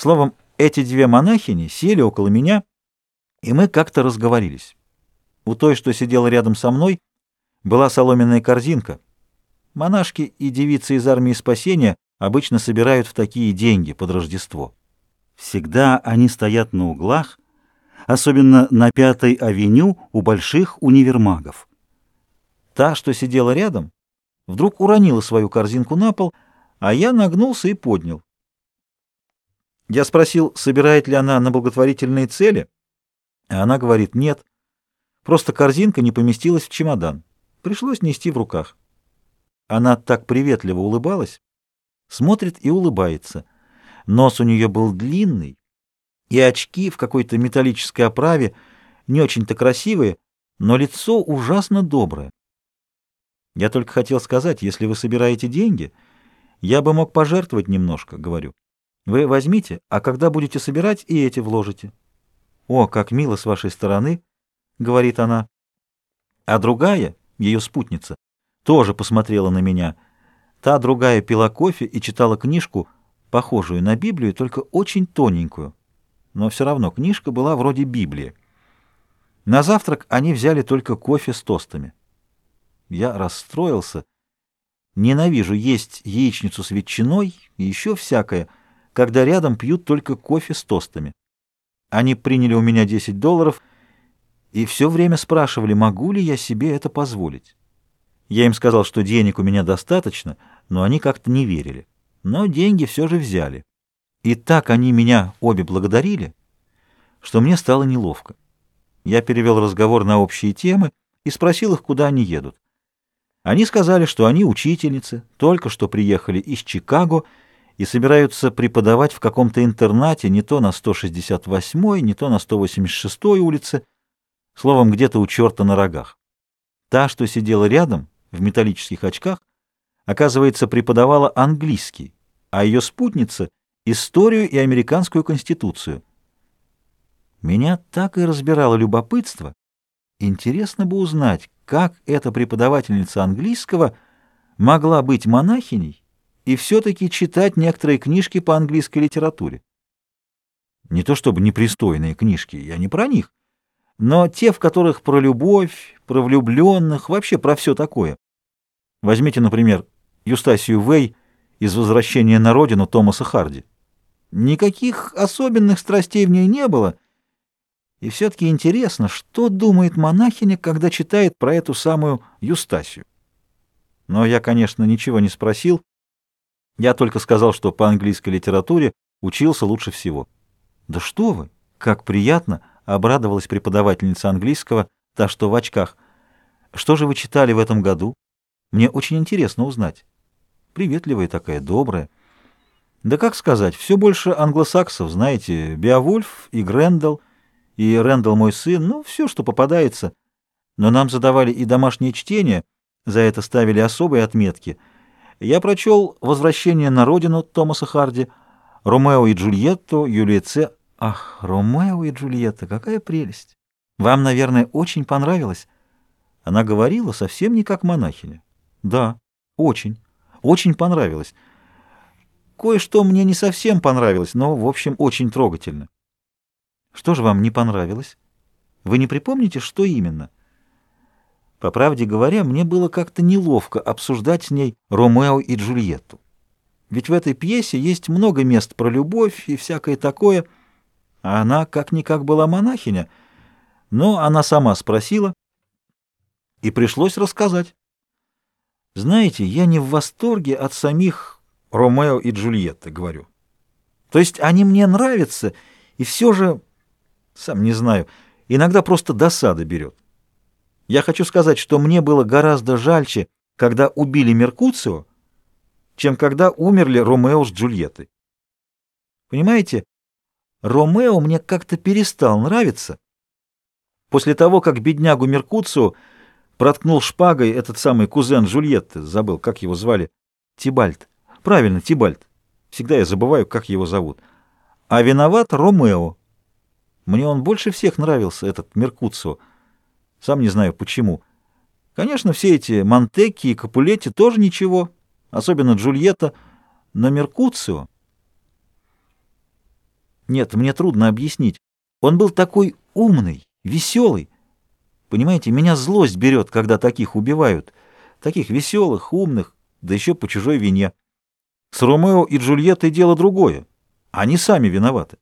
Словом, эти две монахини сели около меня, и мы как-то разговорились. У той, что сидела рядом со мной, была соломенная корзинка. Монашки и девицы из армии спасения обычно собирают в такие деньги под Рождество. Всегда они стоят на углах, особенно на Пятой авеню у больших универмагов. Та, что сидела рядом, вдруг уронила свою корзинку на пол, а я нагнулся и поднял. Я спросил, собирает ли она на благотворительные цели, а она говорит, нет, просто корзинка не поместилась в чемодан. Пришлось нести в руках. Она так приветливо улыбалась, смотрит и улыбается. Нос у нее был длинный, и очки в какой-то металлической оправе, не очень-то красивые, но лицо ужасно доброе. Я только хотел сказать, если вы собираете деньги, я бы мог пожертвовать немножко, говорю. Вы возьмите, а когда будете собирать, и эти вложите. О, как мило с вашей стороны, говорит она. А другая, ее спутница, тоже посмотрела на меня. Та другая пила кофе и читала книжку, похожую на Библию, только очень тоненькую. Но все равно книжка была вроде Библии. На завтрак они взяли только кофе с тостами. Я расстроился. Ненавижу есть яичницу с ветчиной и еще всякое, когда рядом пьют только кофе с тостами. Они приняли у меня 10 долларов и все время спрашивали, могу ли я себе это позволить. Я им сказал, что денег у меня достаточно, но они как-то не верили. Но деньги все же взяли. И так они меня обе благодарили, что мне стало неловко. Я перевел разговор на общие темы и спросил их, куда они едут. Они сказали, что они учительницы, только что приехали из Чикаго и собираются преподавать в каком-то интернате не то на 168-й, не то на 186-й улице, словом, где-то у черта на рогах. Та, что сидела рядом, в металлических очках, оказывается, преподавала английский, а ее спутница — историю и американскую конституцию. Меня так и разбирало любопытство. Интересно бы узнать, как эта преподавательница английского могла быть монахиней и все-таки читать некоторые книжки по английской литературе. Не то чтобы непристойные книжки, я не про них, но те, в которых про любовь, про влюбленных, вообще про все такое. Возьмите, например, Юстасию Вэй из «Возвращения на родину» Томаса Харди. Никаких особенных страстей в ней не было — и все-таки интересно, что думает монахиня, когда читает про эту самую Юстасию. Но я, конечно, ничего не спросил. Я только сказал, что по английской литературе учился лучше всего. «Да что вы! Как приятно!» — обрадовалась преподавательница английского, та, что в очках. «Что же вы читали в этом году? Мне очень интересно узнать». Приветливая такая, добрая. Да как сказать, все больше англосаксов, знаете, Беовульф и Грендел — и Рэндалл мой сын, ну, все, что попадается. Но нам задавали и домашнее чтение, за это ставили особые отметки. Я прочел «Возвращение на родину» Томаса Харди, «Ромео и Джульетту» Юлия Ц. Ах, Ромео и Джульетта, какая прелесть! Вам, наверное, очень понравилось? Она говорила совсем не как монахиня. Да, очень, очень понравилось. Кое-что мне не совсем понравилось, но, в общем, очень трогательно. Что же вам не понравилось? Вы не припомните, что именно? По правде говоря, мне было как-то неловко обсуждать с ней Ромео и Джульетту. Ведь в этой пьесе есть много мест про любовь и всякое такое, а она как-никак была монахиня, но она сама спросила, и пришлось рассказать. Знаете, я не в восторге от самих Ромео и Джульетты, говорю. То есть они мне нравятся, и все же... Сам не знаю. Иногда просто досада берет. Я хочу сказать, что мне было гораздо жальче, когда убили Меркуцио, чем когда умерли Ромео с Джульеттой. Понимаете, Ромео мне как-то перестал нравиться. После того, как беднягу Меркуцио проткнул шпагой этот самый кузен Джульетты, забыл, как его звали, Тибальт. Правильно, Тибальт. Всегда я забываю, как его зовут. А виноват Ромео. Мне он больше всех нравился, этот Меркуцио. Сам не знаю почему. Конечно, все эти Монтекки и Капулетти тоже ничего, особенно Джульетта, но Меркуцио... Нет, мне трудно объяснить. Он был такой умный, веселый. Понимаете, меня злость берет, когда таких убивают. Таких веселых, умных, да еще по чужой вине. С Ромео и Джульеттой дело другое. Они сами виноваты.